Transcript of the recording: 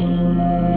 に。